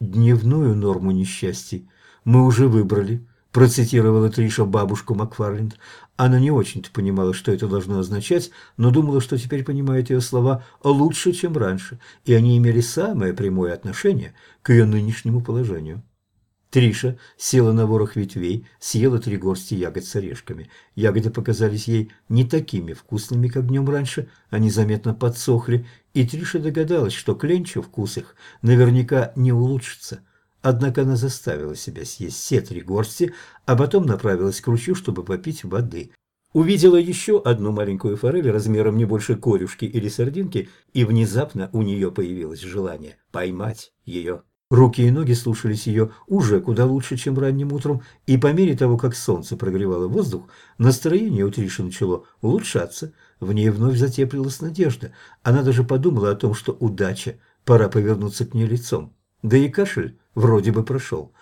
дневную норму несчастий мы уже выбрали, процитировала Триша бабушку Макфарленд. Она не очень-то понимала, что это должно означать, но думала, что теперь понимает ее слова лучше, чем раньше, и они имели самое прямое отношение к ее нынешнему положению. Триша села на ворох ветвей, съела три горсти ягод с орешками. Ягоды показались ей не такими вкусными, как днем раньше, они заметно подсохли, и Триша догадалась, что к вкус их наверняка не улучшится. Однако она заставила себя съесть все три горсти, а потом направилась к ручью, чтобы попить воды. Увидела еще одну маленькую форель размером не больше корюшки или сардинки, и внезапно у нее появилось желание поймать ее. Руки и ноги слушались ее уже куда лучше, чем ранним утром, и по мере того, как солнце прогревало воздух, настроение у Триши начало улучшаться. В ней вновь затеплилась надежда. Она даже подумала о том, что удача, пора повернуться к ней лицом. Да и кашель вроде бы прошел.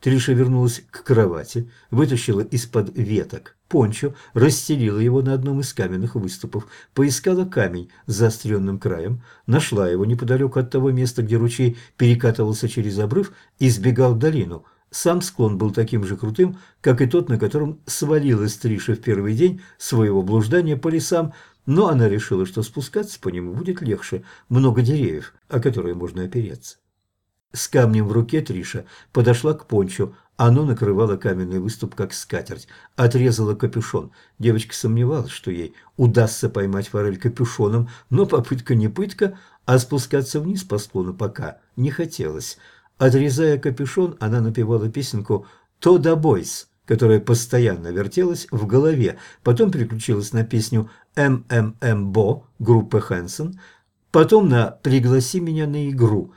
Триша вернулась к кровати, вытащила из-под веток пончо, расстелила его на одном из каменных выступов, поискала камень с заостренным краем, нашла его неподалеку от того места, где ручей перекатывался через обрыв и сбегал в долину. Сам склон был таким же крутым, как и тот, на котором свалилась Триша в первый день своего блуждания по лесам, но она решила, что спускаться по нему будет легче, много деревьев, о которые можно опереться. С камнем в руке Триша подошла к пончо. Оно накрывало каменный выступ, как скатерть. Отрезала капюшон. Девочка сомневалась, что ей удастся поймать форель капюшоном, но попытка не пытка, а спускаться вниз по склону пока не хотелось. Отрезая капюшон, она напевала песенку «Тода Бойс», которая постоянно вертелась в голове. Потом переключилась на песню «МММ Бо» группы Хэнсон, потом на «Пригласи меня на игру»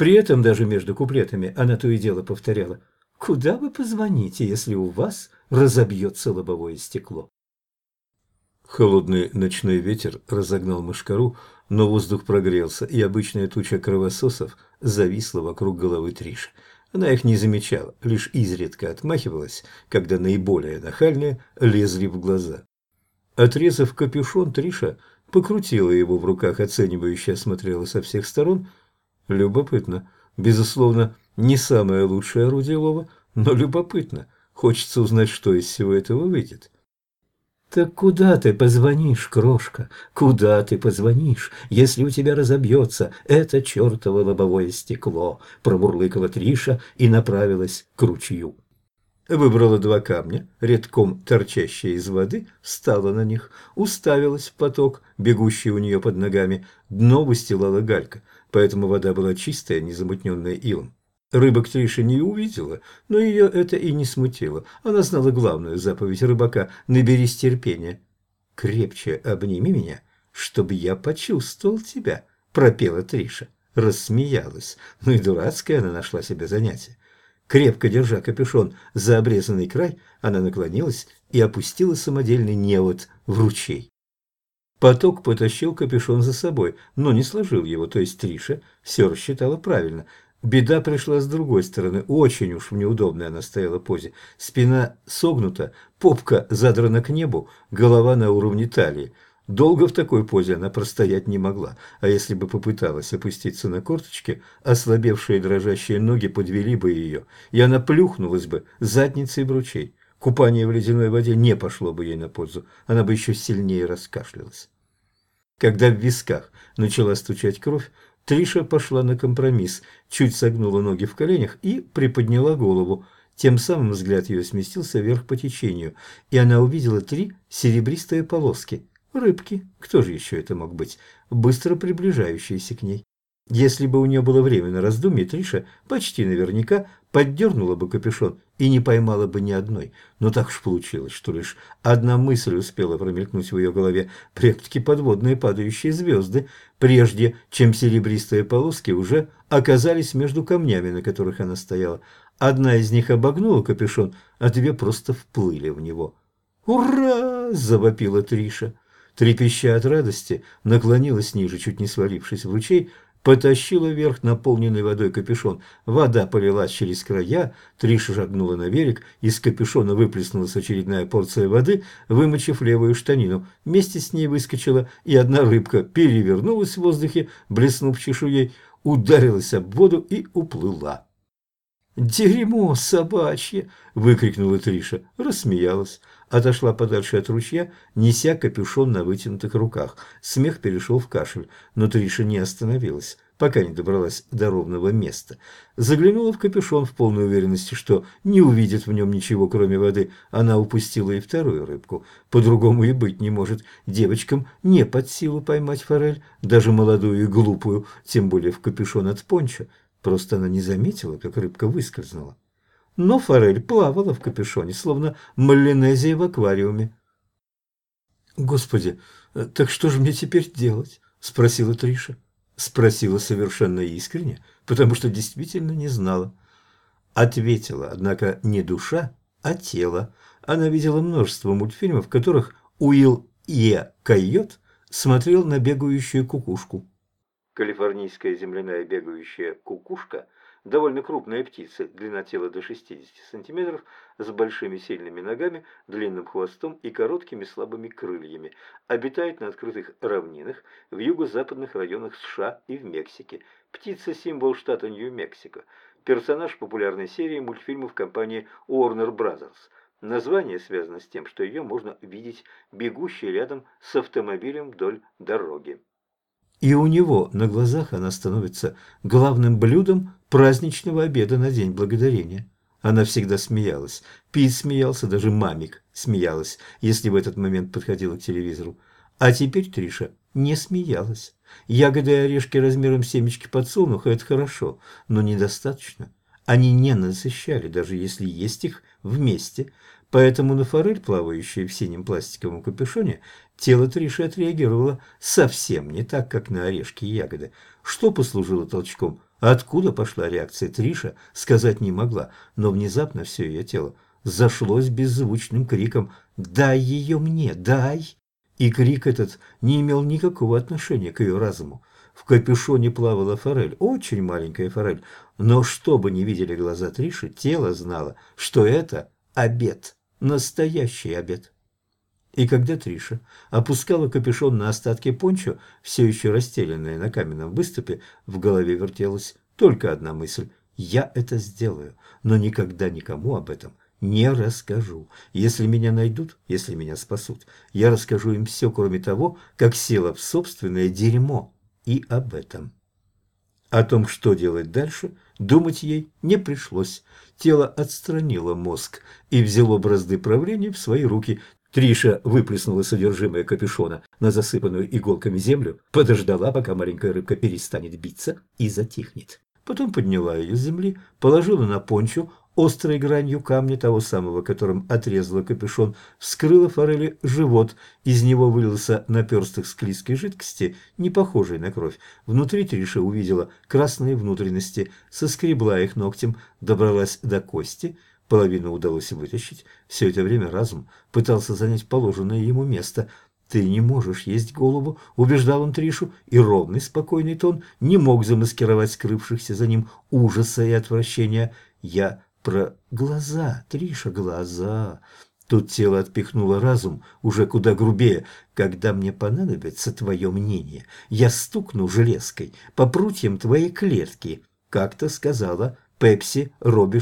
При этом даже между куплетами она то и дело повторяла «Куда вы позвоните, если у вас разобьется лобовое стекло?» Холодный ночной ветер разогнал мышкару, но воздух прогрелся, и обычная туча кровососов зависла вокруг головы Триши. Она их не замечала, лишь изредка отмахивалась, когда наиболее нахальные лезли в глаза. Отрезав капюшон, Триша покрутила его в руках, оценивающе осмотрела со всех сторон – Любопытно. Безусловно, не самое лучшее орудие лова, но любопытно. Хочется узнать, что из всего этого выйдет. «Так куда ты позвонишь, крошка? Куда ты позвонишь, если у тебя разобьется это чертово лобовое стекло?» Промурлыкала Триша и направилась к ручью. Выбрала два камня, редком торчащие из воды, встала на них, уставилась в поток, бегущий у нее под ногами. Дно выстилала галька поэтому вода была чистая, не замутненная илом. Рыбок Триша не увидела, но ее это и не смутило. Она знала главную заповедь рыбака – наберись терпения. «Крепче обними меня, чтобы я почувствовал тебя», – пропела Триша. Рассмеялась. Ну и дурацкая она нашла себе занятие. Крепко держа капюшон за обрезанный край, она наклонилась и опустила самодельный невод в ручей. Поток потащил капюшон за собой, но не сложил его, то есть Триша все рассчитала правильно. Беда пришла с другой стороны, очень уж в неудобной она стояла позе. Спина согнута, попка задрана к небу, голова на уровне талии. Долго в такой позе она простоять не могла, а если бы попыталась опуститься на корточки, ослабевшие дрожащие ноги подвели бы ее, и она плюхнулась бы задницей в ручей. Купание в ледяной воде не пошло бы ей на пользу, она бы еще сильнее раскашлялась. Когда в висках начала стучать кровь, Триша пошла на компромисс, чуть согнула ноги в коленях и приподняла голову. Тем самым взгляд ее сместился вверх по течению, и она увидела три серебристые полоски. Рыбки, кто же еще это мог быть, быстро приближающиеся к ней. Если бы у нее было время на раздумье, Триша почти наверняка поддернула бы капюшон и не поймала бы ни одной. Но так уж получилось, что лишь одна мысль успела промелькнуть в ее голове, прям-таки подводные падающие звезды, прежде чем серебристые полоски уже оказались между камнями, на которых она стояла. Одна из них обогнула капюшон, а две просто вплыли в него. «Ура!» – завопила Триша. Трепеща от радости, наклонилась ниже, чуть не свалившись в ручей, потащила вверх наполненный водой капюшон. Вода полилась через края, Триша шагнула на берег, из капюшона выплеснулась очередная порция воды, вымочив левую штанину. Вместе с ней выскочила и одна рыбка перевернулась в воздухе, блеснув чешуей. ударилась об воду и уплыла. «Дерьмо собачье!» – выкрикнула Триша, рассмеялась, отошла подальше от ручья, неся капюшон на вытянутых руках. Смех перешел в кашель, но Триша не остановилась, пока не добралась до ровного места. Заглянула в капюшон в полной уверенности, что не увидит в нем ничего, кроме воды. Она упустила и вторую рыбку. По-другому и быть не может. Девочкам не под силу поймать форель, даже молодую и глупую, тем более в капюшон от пончо. Просто она не заметила, как рыбка выскользнула. Но форель плавала в капюшоне, словно малинезия в аквариуме. «Господи, так что же мне теперь делать?» – спросила Триша. Спросила совершенно искренне, потому что действительно не знала. Ответила, однако, не душа, а тело. Она видела множество мультфильмов, в которых Уилл Е. Койот смотрел на бегающую кукушку. Калифорнийская земляная бегающая кукушка – довольно крупная птица, длина тела до 60 см, с большими сильными ногами, длинным хвостом и короткими слабыми крыльями. Обитает на открытых равнинах в юго-западных районах США и в Мексике. Птица – символ штата Нью-Мексико. Персонаж популярной серии мультфильмов компании Warner Brothers. Название связано с тем, что ее можно видеть бегущей рядом с автомобилем вдоль дороги и у него на глазах она становится главным блюдом праздничного обеда на День Благодарения. Она всегда смеялась. Пит смеялся, даже мамик смеялась, если в этот момент подходила к телевизору. А теперь Триша не смеялась. Ягоды и орешки размером семечки подсолнуха – это хорошо, но недостаточно. Они не насыщали, даже если есть их вместе. Поэтому на форель, плавающую в синем пластиковом капюшоне, тело Триши отреагировало совсем не так, как на орешки и ягоды. Что послужило толчком? Откуда пошла реакция Триша, сказать не могла, но внезапно все ее тело зашлось беззвучным криком «Дай ее мне, дай!» И крик этот не имел никакого отношения к ее разуму. В капюшоне плавала форель, очень маленькая форель, но что бы ни видели глаза Триши, тело знало, что это обед. Настоящий обед. И когда Триша опускала капюшон на остатки пончо, все еще расстеленные на каменном выступе, в голове вертелась только одна мысль – я это сделаю, но никогда никому об этом не расскажу. Если меня найдут, если меня спасут, я расскажу им все, кроме того, как села в собственное дерьмо. И об этом. О том, что делать дальше, думать ей не пришлось. Тело отстранило мозг и взяло бразды правления в свои руки. Триша выплеснула содержимое капюшона на засыпанную иголками землю, подождала, пока маленькая рыбка перестанет биться и затихнет. Потом подняла ее с земли, положила на пончу, острой гранью камня, того самого, которым отрезала капюшон, вскрыла форели живот. Из него вылился наперсток склизкой жидкости, не похожей на кровь. Внутри Триша увидела красные внутренности, соскребла их ногтем, добралась до кости. Половину удалось вытащить. Все это время разум пытался занять положенное ему место. «Ты не можешь есть голову», – убеждал он Тришу, и ровный спокойный тон не мог замаскировать скрывшихся за ним ужаса и отвращения. «Я про глаза, Триша, глаза. Тут тело отпихнуло разум уже куда грубее. Когда мне понадобится твое мнение, я стукну железкой по прутьям твоей клетки, как-то сказала Пепси Робби.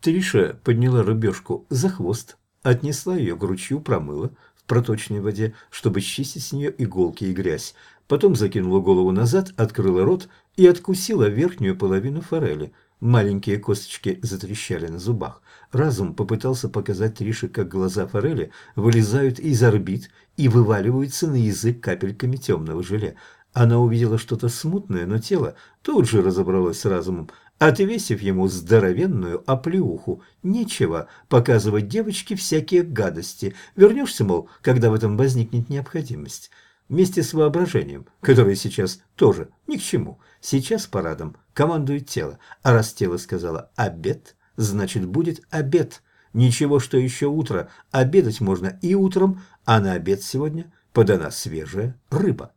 Триша подняла рыбешку за хвост, отнесла ее к ручью, промыла в проточной воде, чтобы счистить с нее иголки и грязь. Потом закинула голову назад, открыла рот и откусила верхнюю половину форели – Маленькие косточки затрещали на зубах. Разум попытался показать Трише, как глаза форели вылезают из орбит и вываливаются на язык капельками темного желе. Она увидела что-то смутное, но тело тут же разобралось с разумом, отвесив ему здоровенную оплеуху. Нечего показывать девочке всякие гадости. Вернешься, мол, когда в этом возникнет необходимость вместе с воображением, которое сейчас тоже ни к чему. Сейчас парадом командует тело, а раз тело сказала «обед», значит будет обед. Ничего, что еще утро, обедать можно и утром, а на обед сегодня подана свежая рыба.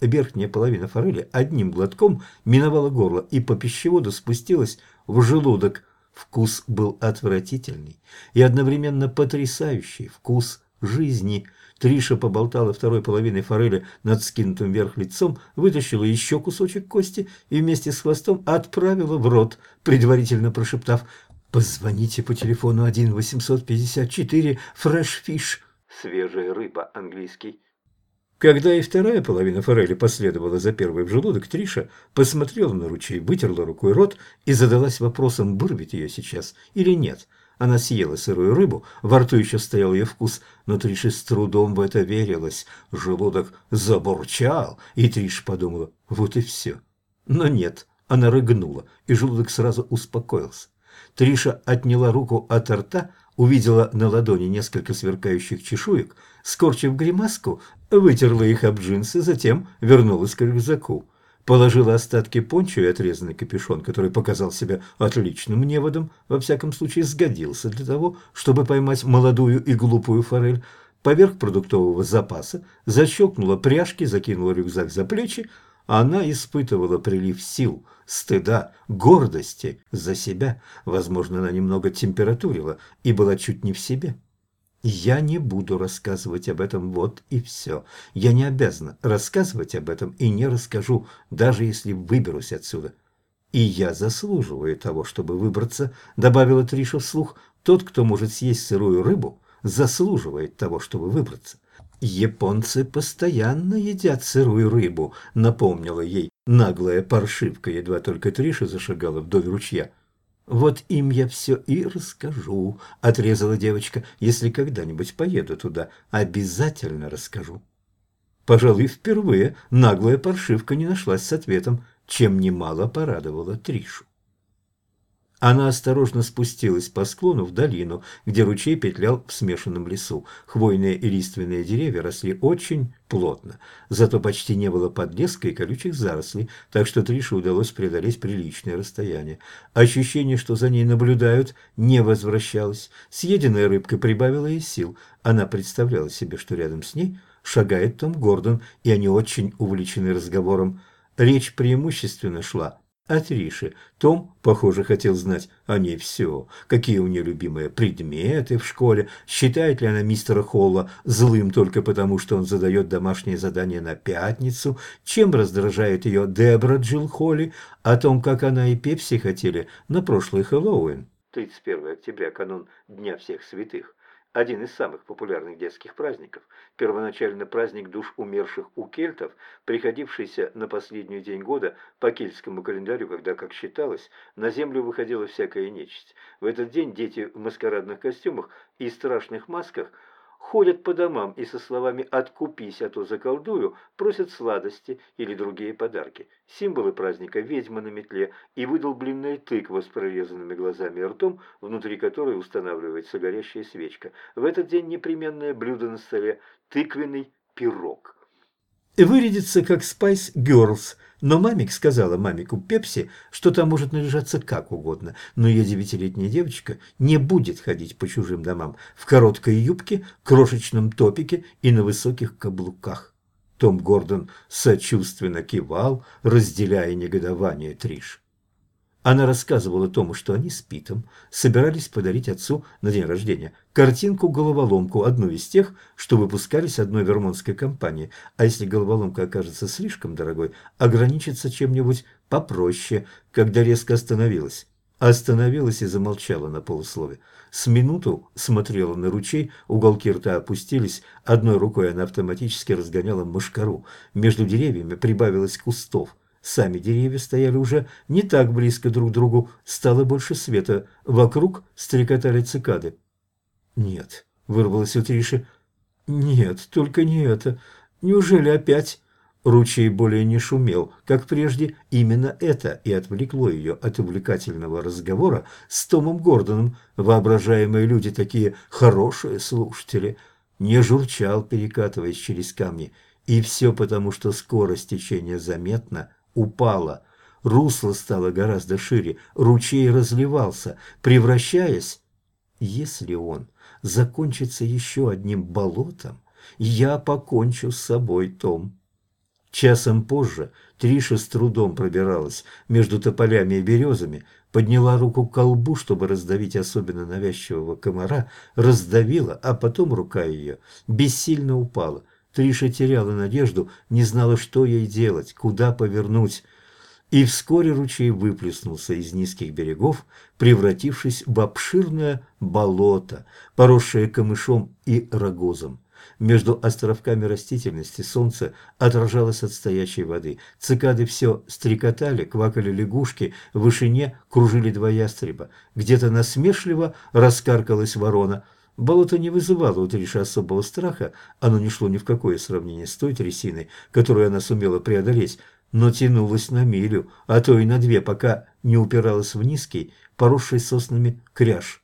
Верхняя половина форели одним глотком миновала горло и по пищеводу спустилась в желудок. Вкус был отвратительный и одновременно потрясающий вкус жизни. Триша поболтала второй половиной форели над вскинутым вверх лицом, вытащила еще кусочек кости и вместе с хвостом отправила в рот, предварительно прошептав «Позвоните по телефону 1 854 fresh fish». Свежая рыба, английский. Когда и вторая половина форели последовала за первой в желудок, Триша посмотрела на ручей, вытерла рукой рот и задалась вопросом, вырвет ее сейчас или нет. Она съела сырую рыбу, во рту еще стоял ее вкус, но Триша с трудом в это верилась. Желудок забурчал, и Триша подумала, вот и все. Но нет, она рыгнула, и желудок сразу успокоился. Триша отняла руку от рта, увидела на ладони несколько сверкающих чешуек, скорчив гримаску, вытерла их об джинсы, затем вернулась к рюкзаку. Положила остатки пончо и отрезанный капюшон, который показал себя отличным неводом, во всяком случае сгодился для того, чтобы поймать молодую и глупую форель, поверх продуктового запаса, защелкнула пряжки, закинула рюкзак за плечи, она испытывала прилив сил, стыда, гордости за себя. Возможно, она немного температурила и была чуть не в себе. Я не буду рассказывать об этом, вот и все. Я не обязана рассказывать об этом и не расскажу, даже если выберусь отсюда. И я заслуживаю того, чтобы выбраться, добавила Триша вслух. Тот, кто может съесть сырую рыбу, заслуживает того, чтобы выбраться. «Японцы постоянно едят сырую рыбу», — напомнила ей наглая паршивка, едва только Триша зашагала вдоль ручья. «Вот им я все и расскажу», — отрезала девочка. «Если когда-нибудь поеду туда, обязательно расскажу». Пожалуй, впервые наглая паршивка не нашлась с ответом, чем немало порадовала Тришу. Она осторожно спустилась по склону в долину, где ручей петлял в смешанном лесу. Хвойные и лиственные деревья росли очень плотно, зато почти не было подлеска и колючих зарослей, так что Трише удалось преодолеть приличное расстояние. Ощущение, что за ней наблюдают, не возвращалось. Съеденная рыбка прибавила ей сил. Она представляла себе, что рядом с ней шагает Том Гордон, и они очень увлечены разговором. Речь преимущественно шла от Риши. Том, похоже, хотел знать о ней все. Какие у нее любимые предметы в школе, считает ли она мистера Холла злым только потому, что он задает домашнее задание на пятницу, чем раздражает ее Дебра Джилл Холли, о том, как она и Пепси хотели на прошлый Хэллоуин. 31 октября, канун Дня всех святых один из самых популярных детских праздников, первоначально праздник душ умерших у кельтов, приходившийся на последний день года по кельтскому календарю, когда, как считалось, на землю выходила всякая нечисть. В этот день дети в маскарадных костюмах и страшных масках – ходят по домам и со словами «откупись, а то заколдую» просят сладости или другие подарки. Символы праздника – ведьма на метле и выдолбленная тыква с прорезанными глазами и ртом, внутри которой устанавливается горящая свечка. В этот день непременное блюдо на столе – тыквенный пирог. Вырядится как Spice Girls – но мамик сказала мамику Пепси, что там может наряжаться как угодно, но ее девятилетняя девочка не будет ходить по чужим домам в короткой юбке, крошечном топике и на высоких каблуках. Том Гордон сочувственно кивал, разделяя негодование Триш. Она рассказывала Тому, что они с Питом собирались подарить отцу на день рождения картинку-головоломку, одну из тех, что выпускались одной вермонтской компании, а если головоломка окажется слишком дорогой, ограничиться чем-нибудь попроще, когда резко остановилась. Остановилась и замолчала на полуслове. С минуту смотрела на ручей, уголки рта опустились, одной рукой она автоматически разгоняла мошкару. Между деревьями прибавилось кустов – Сами деревья стояли уже не так близко друг к другу, стало больше света. Вокруг стрекотали цикады. «Нет», — вырвалось у Триши. «Нет, только не это. Неужели опять?» Ручей более не шумел, как прежде. Именно это и отвлекло ее от увлекательного разговора с Томом Гордоном. Воображаемые люди такие хорошие слушатели. Не журчал, перекатываясь через камни. И все потому, что скорость течения заметна упала. Русло стало гораздо шире, ручей разливался, превращаясь... Если он закончится еще одним болотом, я покончу с собой, Том. Часом позже Триша с трудом пробиралась между тополями и березами, подняла руку к колбу, чтобы раздавить особенно навязчивого комара, раздавила, а потом рука ее бессильно упала. Триша теряла надежду, не знала, что ей делать, куда повернуть. И вскоре ручей выплеснулся из низких берегов, превратившись в обширное болото, поросшее камышом и рогозом. Между островками растительности солнце отражалось от стоячей воды. Цикады все стрекотали, квакали лягушки, в вышине кружили два ястреба. Где-то насмешливо раскаркалась ворона. Болото не вызывало у Триши особого страха, оно не шло ни в какое сравнение с той трясиной, которую она сумела преодолеть, но тянулось на милю, а то и на две, пока не упиралась в низкий, поросший соснами кряж.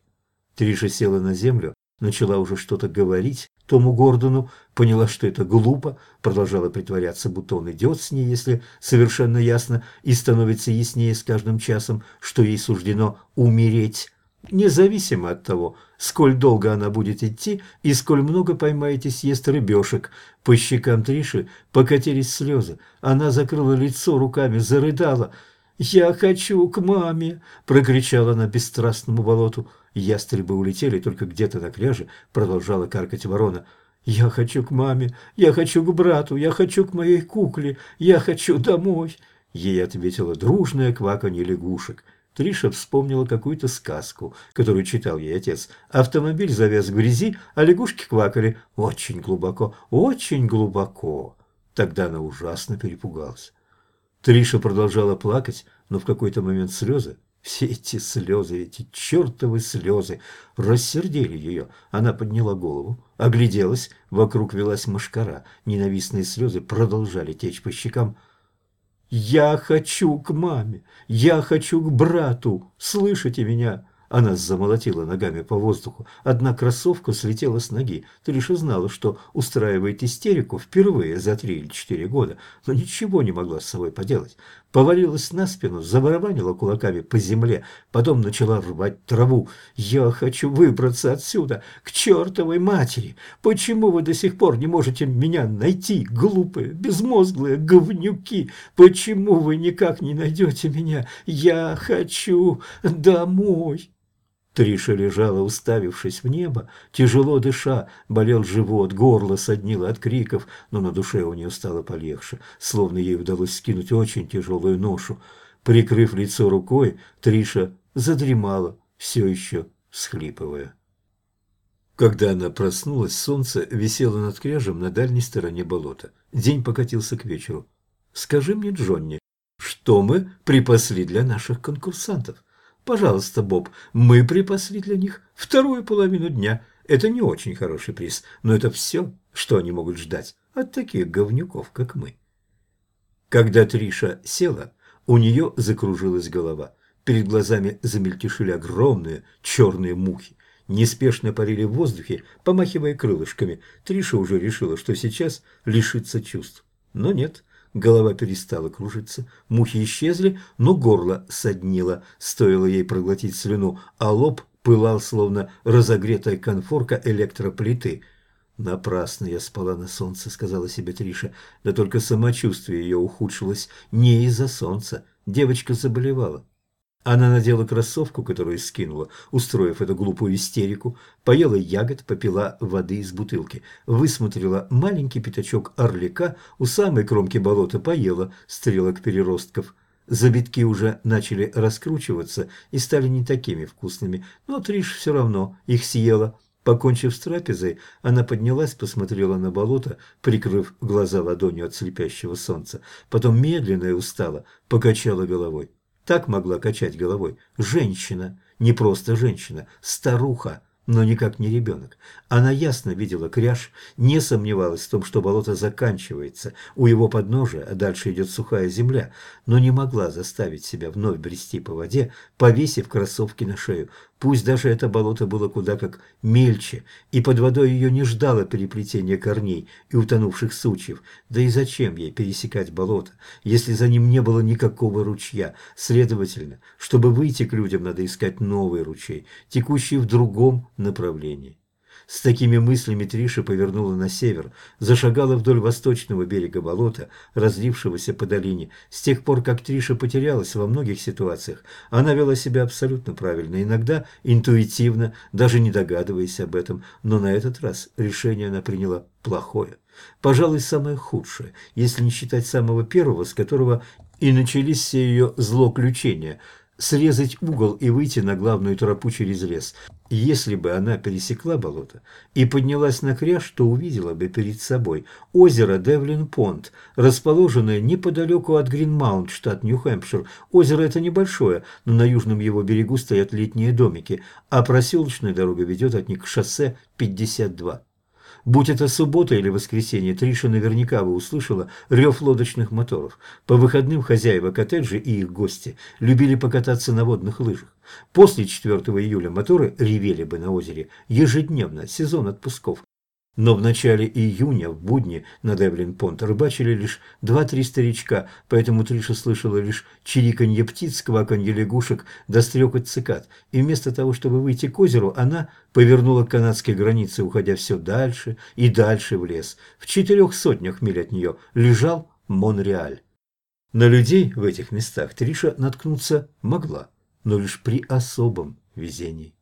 Триша села на землю, начала уже что-то говорить Тому Гордону, поняла, что это глупо, продолжала притворяться, будто он идет с ней, если совершенно ясно, и становится яснее с каждым часом, что ей суждено умереть. Независимо от того, сколь долго она будет идти и сколь много поймаете съест рыбешек. По щекам Триши покатились слезы. Она закрыла лицо руками, зарыдала. «Я хочу к маме!» – прокричала она бесстрастному болоту. Ястребы улетели, только где-то на кряже продолжала каркать ворона. «Я хочу к маме, я хочу к брату, я хочу к моей кукле, я хочу домой!» Ей ответила дружная кваканье лягушек. Триша вспомнила какую-то сказку, которую читал ей отец. Автомобиль завяз в грязи, а лягушки квакали очень глубоко, очень глубоко. Тогда она ужасно перепугалась. Триша продолжала плакать, но в какой-то момент слезы все эти слезы, эти чертовы слезы рассердили ее. Она подняла голову, огляделась, вокруг велась машкара. Ненавистные слезы продолжали течь по щекам. «Я хочу к маме! Я хочу к брату! Слышите меня?» Она замолотила ногами по воздуху. Одна кроссовка слетела с ноги. Ты лишь узнала, что устраивает истерику впервые за три или четыре года, но ничего не могла с собой поделать. Повалилась на спину, забарабанила кулаками по земле, потом начала рвать траву. «Я хочу выбраться отсюда, к чертовой матери! Почему вы до сих пор не можете меня найти, глупые, безмозглые говнюки? Почему вы никак не найдете меня? Я хочу домой!» Триша лежала, уставившись в небо, тяжело дыша, болел живот, горло соднило от криков, но на душе у нее стало полегче, словно ей удалось скинуть очень тяжелую ношу. Прикрыв лицо рукой, Триша задремала, все еще всхлипывая. Когда она проснулась, солнце висело над кряжем на дальней стороне болота. День покатился к вечеру. «Скажи мне, Джонни, что мы припасли для наших конкурсантов?» Пожалуйста, Боб, мы припасли для них вторую половину дня. Это не очень хороший приз, но это все, что они могут ждать от таких говнюков, как мы. Когда Триша села, у нее закружилась голова. Перед глазами замельтешили огромные черные мухи. Неспешно парили в воздухе, помахивая крылышками. Триша уже решила, что сейчас лишится чувств. Но нет, Голова перестала кружиться, мухи исчезли, но горло соднило, стоило ей проглотить слюну, а лоб пылал, словно разогретая конфорка электроплиты. «Напрасно я спала на солнце», — сказала себе Триша. Да только самочувствие ее ухудшилось не из-за солнца. Девочка заболевала. Она надела кроссовку, которую скинула, устроив эту глупую истерику, поела ягод, попила воды из бутылки, высмотрела маленький пятачок орлика, у самой кромки болота поела стрелок переростков. Забитки уже начали раскручиваться и стали не такими вкусными, но Триш все равно их съела. Покончив с трапезой, она поднялась, посмотрела на болото, прикрыв глаза ладонью от слепящего солнца, потом медленно и устало покачала головой. Так могла качать головой женщина, не просто женщина, старуха, но никак не ребенок. Она ясно видела кряж, не сомневалась в том, что болото заканчивается у его подножия, а дальше идет сухая земля, но не могла заставить себя вновь брести по воде, повесив кроссовки на шею. Пусть даже это болото было куда как мельче, и под водой ее не ждало переплетения корней и утонувших сучьев. Да и зачем ей пересекать болото, если за ним не было никакого ручья? Следовательно, чтобы выйти к людям, надо искать новый ручей, текущий в другом направлении. С такими мыслями Триша повернула на север, зашагала вдоль восточного берега болота, разлившегося по долине. С тех пор, как Триша потерялась во многих ситуациях, она вела себя абсолютно правильно, иногда интуитивно, даже не догадываясь об этом, но на этот раз решение она приняла плохое. Пожалуй, самое худшее, если не считать самого первого, с которого и начались все ее злоключения – срезать угол и выйти на главную тропу через лес. Если бы она пересекла болото и поднялась на кряж, то увидела бы перед собой озеро Девлин-Понт, расположенное неподалеку от Гринмаунт, штат Нью-Хэмпшир. Озеро это небольшое, но на южном его берегу стоят летние домики, а проселочная дорога ведет от них к шоссе 52. Будь это суббота или воскресенье, Триша наверняка бы услышала рев лодочных моторов. По выходным хозяева коттеджа и их гости любили покататься на водных лыжах. После 4 июля моторы ревели бы на озере ежедневно, сезон отпусков. Но в начале июня в будни на Девлин-Понт рыбачили лишь два-три старичка, поэтому Триша слышала лишь чириканье птиц, кваканье лягушек да стрекот цикад. И вместо того, чтобы выйти к озеру, она повернула к канадской границе, уходя все дальше и дальше в лес. В четырех сотнях миль от нее лежал Монреаль. На людей в этих местах Триша наткнуться могла, но лишь при особом везении.